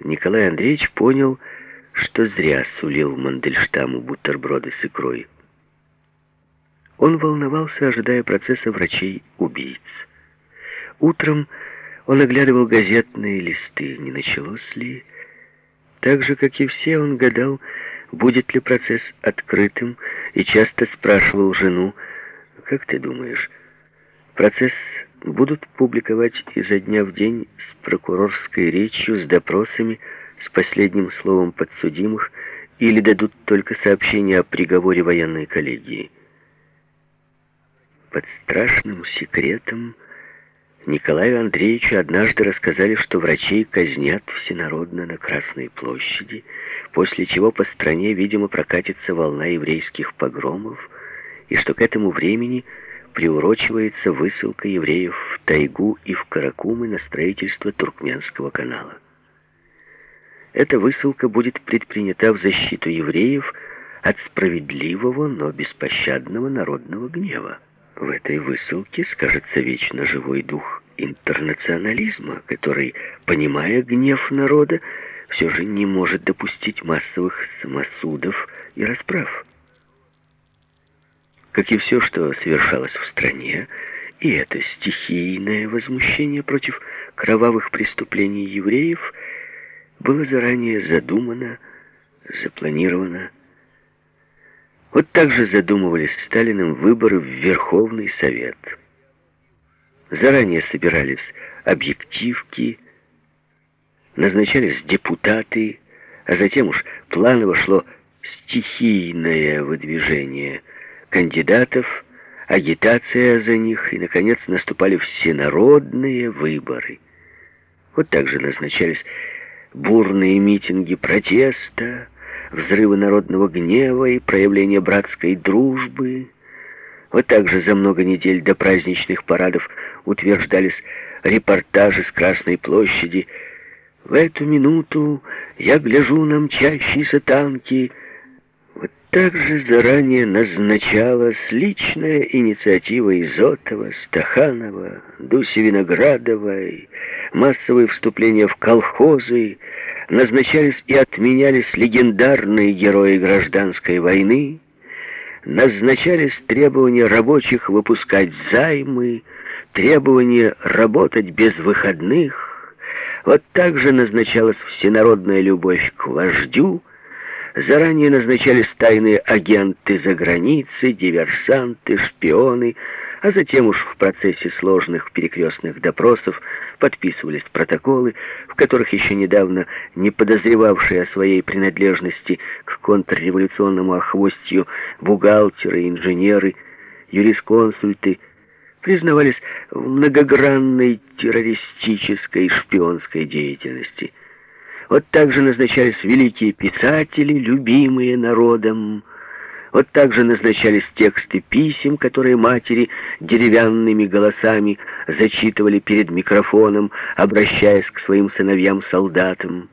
Николай Андреевич понял, что зря сулил Мандельштаму бутерброды с икрой. Он волновался, ожидая процесса врачей-убийц. Утром он оглядывал газетные листы, не началось ли. Так же, как и все, он гадал, будет ли процесс открытым, и часто спрашивал жену, «Как ты думаешь, процесс будут публиковать изо дня в день с прокурорской речью, с допросами, с последним словом подсудимых, или дадут только сообщение о приговоре военной коллегии?» Под страшным секретом Николаю Андреевичу однажды рассказали, что врачей казнят всенародно на Красной площади, после чего по стране, видимо, прокатится волна еврейских погромов, и что к этому времени приурочивается высылка евреев в тайгу и в Каракумы на строительство Туркменского канала. Эта высылка будет предпринята в защиту евреев от справедливого, но беспощадного народного гнева. В этой высылке скажется вечно живой дух интернационализма, который, понимая гнев народа, все же не может допустить массовых самосудов и расправ. Как и все, что совершалось в стране, и это стихийное возмущение против кровавых преступлений евреев было заранее задумано, запланировано, вот так же задумывались Сталиным выборы в Верховный Совет. Заранее собирались объективки, назначались депутаты, а затем уж планово шло стихийное выдвижение кандидатов, агитация за них, и, наконец, наступали всенародные выборы. Вот так же назначались бурные митинги протеста, взрывы народного гнева и проявление братской дружбы. Вот так же за много недель до праздничных парадов утверждались репортажи с Красной площади. В эту минуту я гляжу на мчащиеся танки. Вот так же заранее назначалась личная инициатива Изотова, Стаханова, Дуси Виноградовой, массовые вступления в колхозы, назначались и отменялись легендарные герои гражданской войны, назначались требования рабочих выпускать займы, требования работать без выходных. Вот так же назначалась всенародная любовь к вождю, заранее назначались тайные агенты за границей, диверсанты, шпионы, а затем уж в процессе сложных перекрестных допросов подписывались протоколы, в которых еще недавно не подозревавшие о своей принадлежности к контрреволюционному охвостью бухгалтеры, инженеры, юрисконсульты признавались в многогранной террористической шпионской деятельности. Вот также назначались великие писатели, любимые народом, вот так же назначались тексты писем, которые матери деревянными голосами зачитывали перед микрофоном, обращаясь к своим сыновьям-солдатам.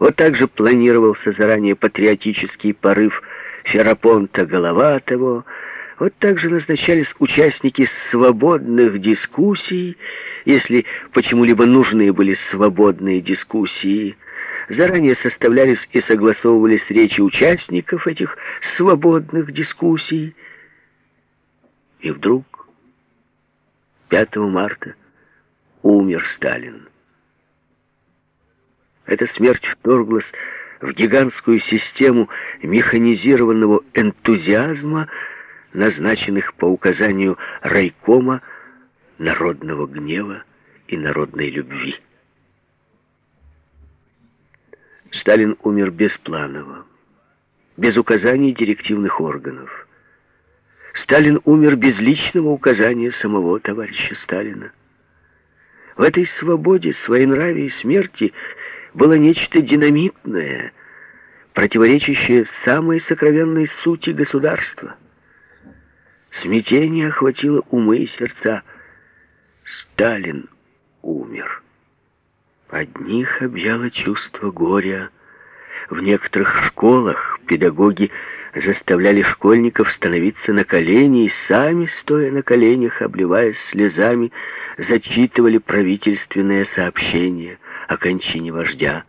Вот так же планировался заранее патриотический порыв Ферапонта Головатого, вот так же назначались участники свободных дискуссий, если почему-либо нужны были свободные дискуссии, заранее составлялись и согласовывались речи участников этих свободных дискуссий. И вдруг, 5 марта, умер Сталин. Эта смерть вторглась в гигантскую систему механизированного энтузиазма, назначенных по указанию райкома народного гнева и народной любви. Сталин умер беспланово, без указаний директивных органов. Сталин умер без личного указания самого товарища Сталина. В этой свободе, своенравии и смерти было нечто динамитное, противоречащее самой сокровенной сути государства. Смятение охватило умы и сердца. Сталин умер. Одних объяло чувство горя. В некоторых школах педагоги заставляли школьников становиться на колени и сами, стоя на коленях, обливаясь слезами, зачитывали правительственное сообщение о кончине вождя.